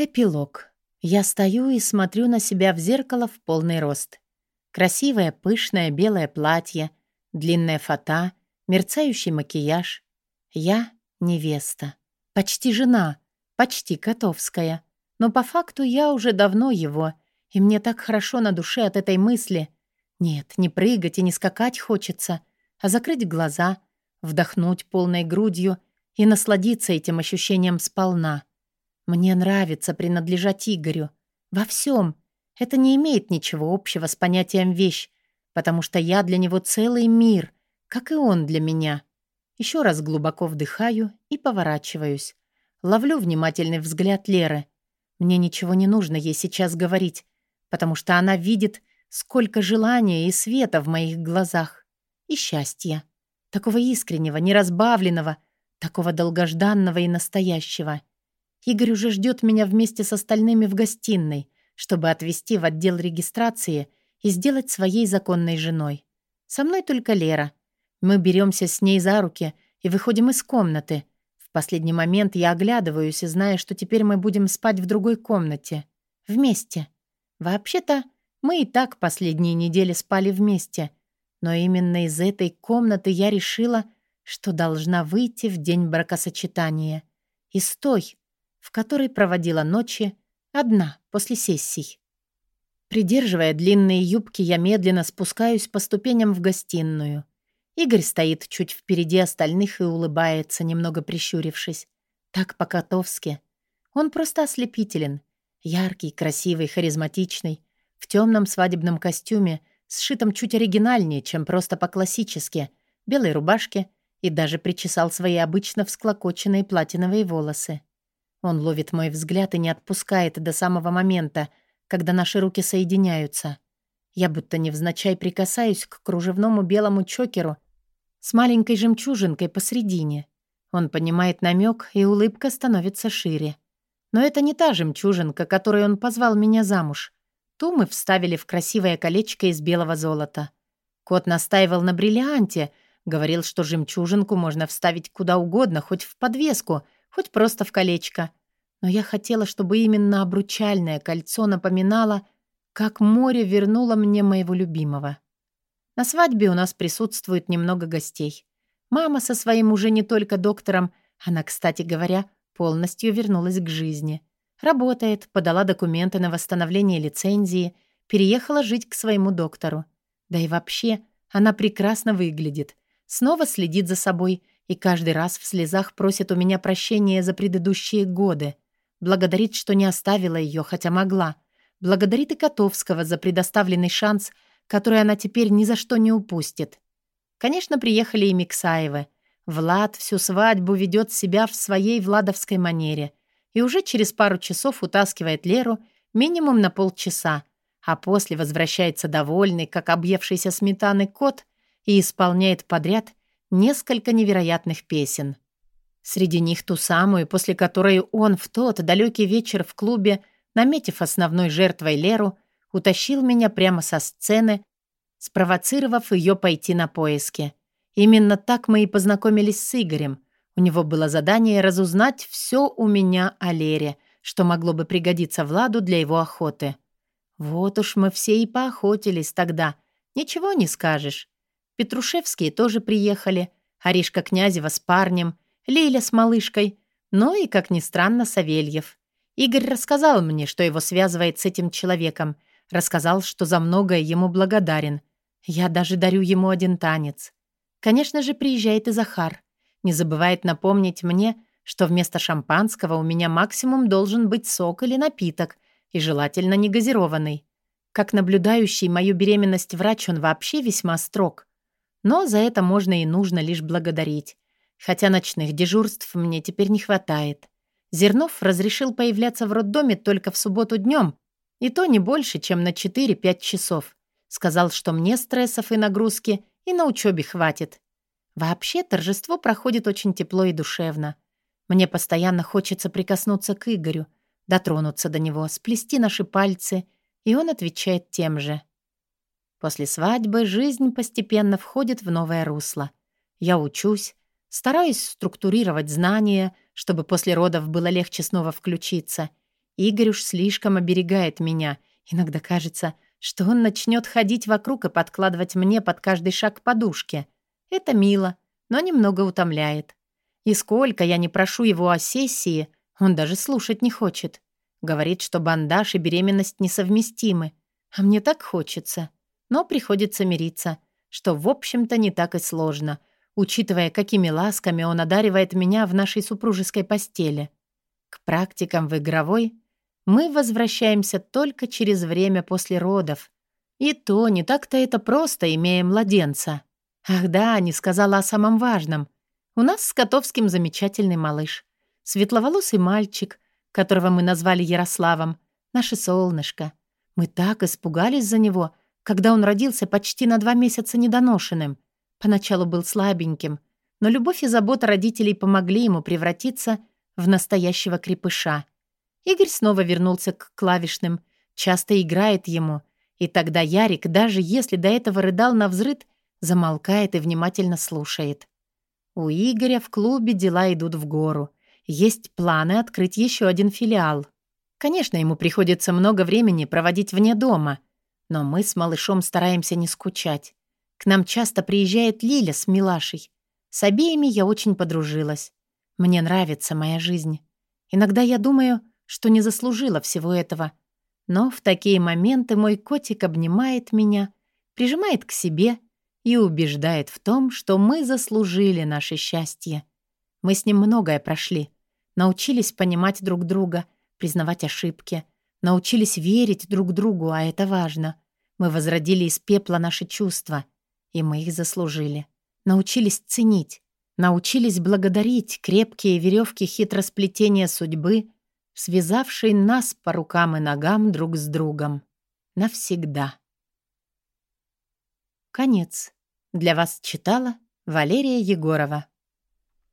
Эпилог. Я стою и смотрю на себя в зеркало в полный рост. Красивое, пышное белое платье, длинная фата, мерцающий макияж. Я невеста. Почти жена, почти котовская. Но по факту я уже давно его, и мне так хорошо на душе от этой мысли. Нет, не прыгать и не скакать хочется, а закрыть глаза, вдохнуть полной грудью и насладиться этим ощущением сполна — мне нравится принадлежать Игорю. Во всем. Это не имеет ничего общего с понятием «вещь», потому что я для него целый мир, как и он для меня. Еще раз глубоко вдыхаю и поворачиваюсь. Ловлю внимательный взгляд Леры. Мне ничего не нужно ей сейчас говорить, потому что она видит, сколько желания и света в моих глазах. И счастья. Такого искреннего, неразбавленного, такого долгожданного и настоящего. Игорь уже ждет меня вместе с остальными в гостиной, чтобы отвезти в отдел регистрации и сделать своей законной женой. Со мной только Лера. Мы беремся с ней за руки и выходим из комнаты. В последний момент я оглядываюсь и зная, что теперь мы будем спать в другой комнате. Вместе. Вообще-то, мы и так последние недели спали вместе. Но именно из этой комнаты я решила, что должна выйти в день бракосочетания. Из той, в которой проводила ночи одна после сессий. Придерживая длинные юбки, я медленно спускаюсь по ступеням в гостиную. Игорь стоит чуть впереди остальных и улыбается, немного прищурившись. Так по-котовски. Он просто ослепителен. Яркий, красивый, харизматичный. В темном свадебном костюме, сшитом чуть оригинальнее, чем просто по-классически. Белой рубашке и даже причесал свои обычно всклокоченные платиновые волосы. Он ловит мой взгляд и не отпускает до самого момента, когда наши руки соединяются. Я будто невзначай прикасаюсь к кружевному белому чокеру с маленькой жемчужинкой посредине. Он понимает намек, и улыбка становится шире. Но это не та жемчужинка, которой он позвал меня замуж. Ту мы вставили в красивое колечко из белого золота. Кот настаивал на бриллианте, говорил, что жемчужинку можно вставить куда угодно, хоть в подвеску — хоть просто в колечко. Но я хотела, чтобы именно обручальное кольцо напоминало, как море вернуло мне моего любимого. На свадьбе у нас присутствует немного гостей. Мама со своим уже не только доктором, она, кстати говоря, полностью вернулась к жизни. Работает, подала документы на восстановление лицензии, переехала жить к своему доктору. Да и вообще, она прекрасно выглядит. Снова следит за собой и каждый раз в слезах просит у меня прощения за предыдущие годы. Благодарит, что не оставила ее, хотя могла. Благодарит и Котовского за предоставленный шанс, который она теперь ни за что не упустит. Конечно, приехали и Миксаевы. Влад всю свадьбу ведет себя в своей владовской манере и уже через пару часов утаскивает Леру минимум на полчаса, а после возвращается довольный, как объевшийся сметаны кот, и исполняет подряд несколько невероятных песен. Среди них ту самую, после которой он в тот далекий вечер в клубе, наметив основной жертвой Леру, утащил меня прямо со сцены, спровоцировав ее пойти на поиски. Именно так мы и познакомились с Игорем. У него было задание разузнать все у меня о Лере, что могло бы пригодиться Владу для его охоты. Вот уж мы все и поохотились тогда. Ничего не скажешь. Петрушевские тоже приехали, Аришка Князева с парнем, Лиля с малышкой, ну и, как ни странно, Савельев. Игорь рассказал мне, что его связывает с этим человеком, рассказал, что за многое ему благодарен. Я даже дарю ему один танец. Конечно же, приезжает и Захар. Не забывает напомнить мне, что вместо шампанского у меня максимум должен быть сок или напиток, и желательно не газированный. Как наблюдающий мою беременность врач он вообще весьма строг. Но за это можно и нужно лишь благодарить. Хотя ночных дежурств мне теперь не хватает. Зернов разрешил появляться в роддоме только в субботу днем, и то не больше, чем на 4-5 часов. Сказал, что мне стрессов и нагрузки и на учебе хватит. Вообще торжество проходит очень тепло и душевно. Мне постоянно хочется прикоснуться к Игорю, дотронуться до него, сплести наши пальцы, и он отвечает тем же. После свадьбы жизнь постепенно входит в новое русло. Я учусь, стараюсь структурировать знания, чтобы после родов было легче снова включиться. Игорь уж слишком оберегает меня. Иногда кажется, что он начнет ходить вокруг и подкладывать мне под каждый шаг подушки. Это мило, но немного утомляет. И сколько я не прошу его о сессии, он даже слушать не хочет. Говорит, что бандаж и беременность несовместимы. А мне так хочется. Но приходится мириться, что, в общем-то, не так и сложно, учитывая, какими ласками он одаривает меня в нашей супружеской постели. К практикам в игровой мы возвращаемся только через время после родов. И то не так-то это просто, имея младенца. Ах да, не сказала о самом важном. У нас с Котовским замечательный малыш. Светловолосый мальчик, которого мы назвали Ярославом, наше солнышко. Мы так испугались за него, когда он родился почти на два месяца недоношенным. Поначалу был слабеньким, но любовь и забота родителей помогли ему превратиться в настоящего крепыша. Игорь снова вернулся к клавишным, часто играет ему, и тогда Ярик, даже если до этого рыдал на взрыд, замолкает и внимательно слушает. У Игоря в клубе дела идут в гору. Есть планы открыть еще один филиал. Конечно, ему приходится много времени проводить вне дома, но мы с малышом стараемся не скучать. К нам часто приезжает Лиля с Милашей. С обеими я очень подружилась. Мне нравится моя жизнь. Иногда я думаю, что не заслужила всего этого. Но в такие моменты мой котик обнимает меня, прижимает к себе и убеждает в том, что мы заслужили наше счастье. Мы с ним многое прошли. Научились понимать друг друга, признавать ошибки. Научились верить друг другу, а это важно. Мы возродили из пепла наши чувства, и мы их заслужили. Научились ценить, научились благодарить крепкие веревки хитросплетения судьбы, связавшей нас по рукам и ногам друг с другом. Навсегда. Конец. Для вас читала Валерия Егорова.